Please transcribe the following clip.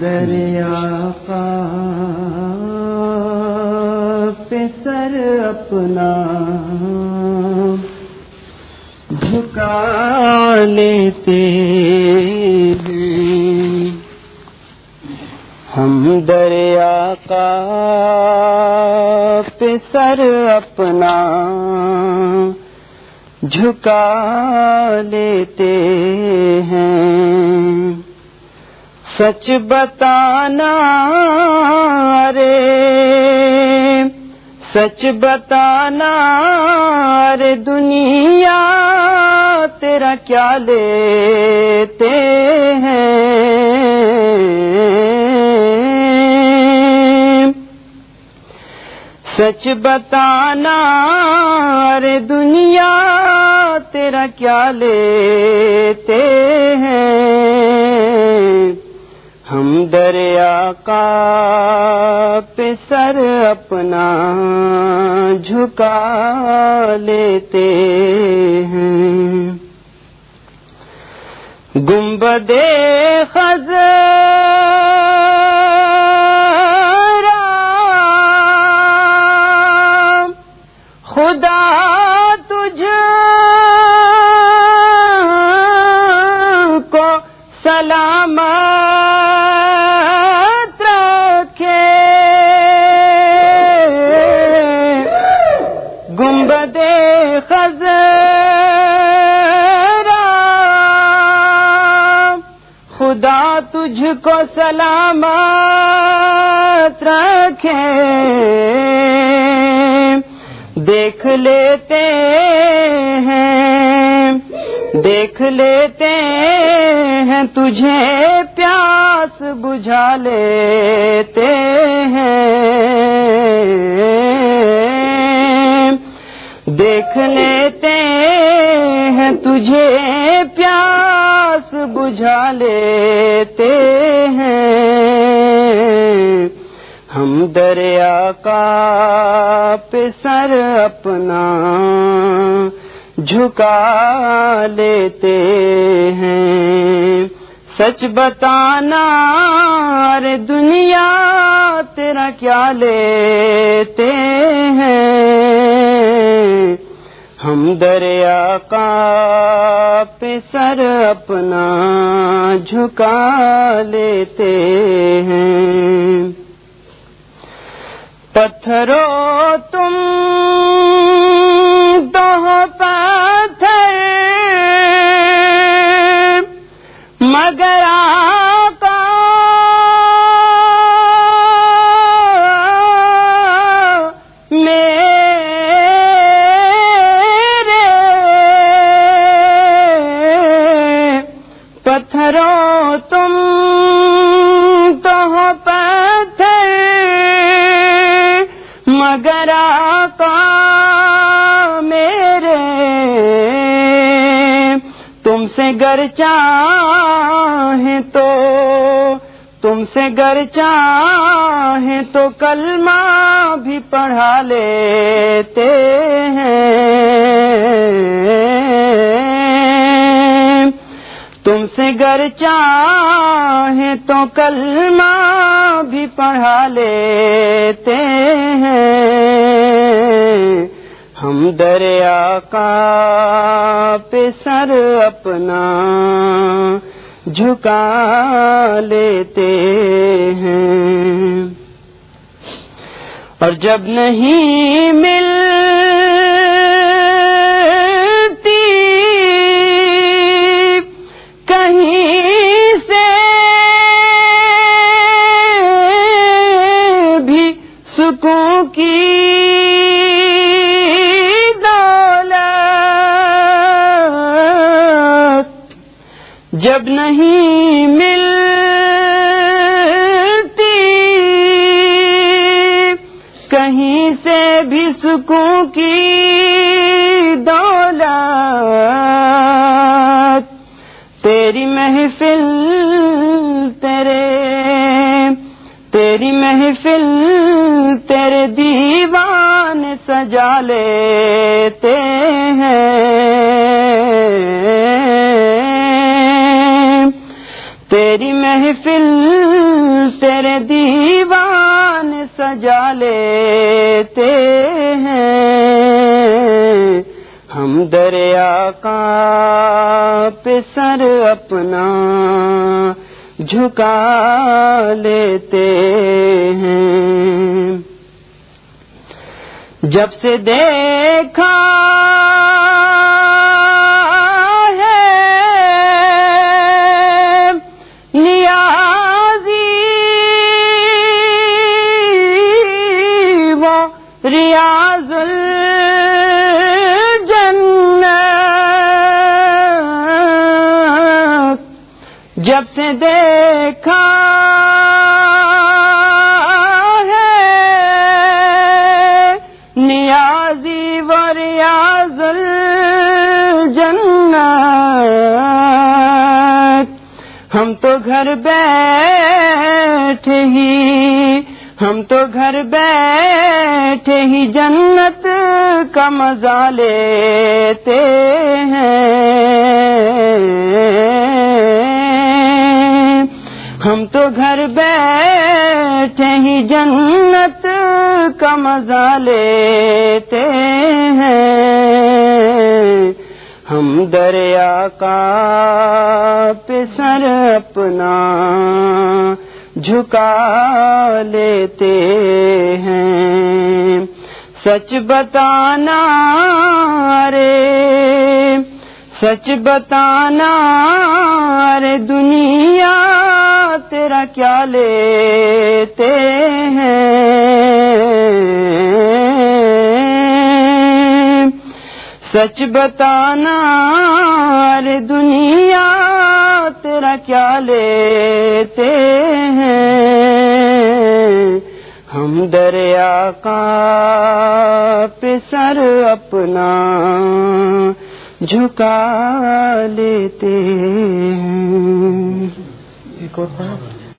دریا کا سر اپنا جھکا لیتے ہیں۔ ہم دریا کا سر اپنا جھکا لیتے ہیں۔ سچ بتانا رے سچ بتانا رے دنیا تیرا کیا لیتے ہیں؟ سچ بتانا رے دنیا تیرا کیا لیتے ہیں؟ ہم دریا کا پسر اپنا جھکا لیتے ہیں۔ گنبد خز خدا تجھ تجھ کو سلامت رکھے دیکھ لیتے ہیں، دیکھ لیتے ہیں، تجھے پیاس بجھا لیتے ہیں۔ دیکھ لیتے ہیں تجھے پیاس بجھا لیتے ہیں۔ ہم دریا کا پسر اپنا جھکا لیتے ہیں۔ سچ بتانا رے دنیا تیرا کیا لیتے ہیں؟ ہم دریا کا پسر اپنا جھکا لیتے ہیں۔ پتھروں تم پتھروں تم تو پتھر، مگر آقا میرے، تم سے گر چاہیں تو، تم سے گر چاہیں تو کلمہ بھی پڑھا لیتے سے گر چاہیں تو کلمہ بھی پڑھا لیتے ہیں۔ ہم دریا کا پسر اپنا جھکا لیتے ہیں۔ اور جب نہیں ملتی سکون کی دولت جب نہیں ملتی، کہیں سے بھی سکون کی دولت، تیری محفل تیرے، تیری محفل تیرے دیوان سجا لیتے ہیں۔ تیری محفل تیرے دیوان سجا لیتے ہیں۔ ہم دریا کا پہ سر اپنا جھکا لیتے ہیں۔ جب سے دیکھا جب سے دیکھا ہے نیازی و ریاض الجنت، ہم تو گھر بیٹھے ہی، ہم تو گھر بیٹھے ہی جنت کا مزہ لیتے ہیں۔ ہم تو گھر بیٹھے ہی جنت کا مزہ لیتے ہیں۔ ہم دریا کا پسر اپنا جھکا لیتے ہیں۔ سچ بتانا رے، سچ بتانا ارے دنیا تیرا کیا لیتے ہیں؟ سچ بتانا ارے دنیا تیرا کیا لیتے ہیں؟ ہم دریا کا پسر اپنا جھکا لیتے ہیں۔ ایک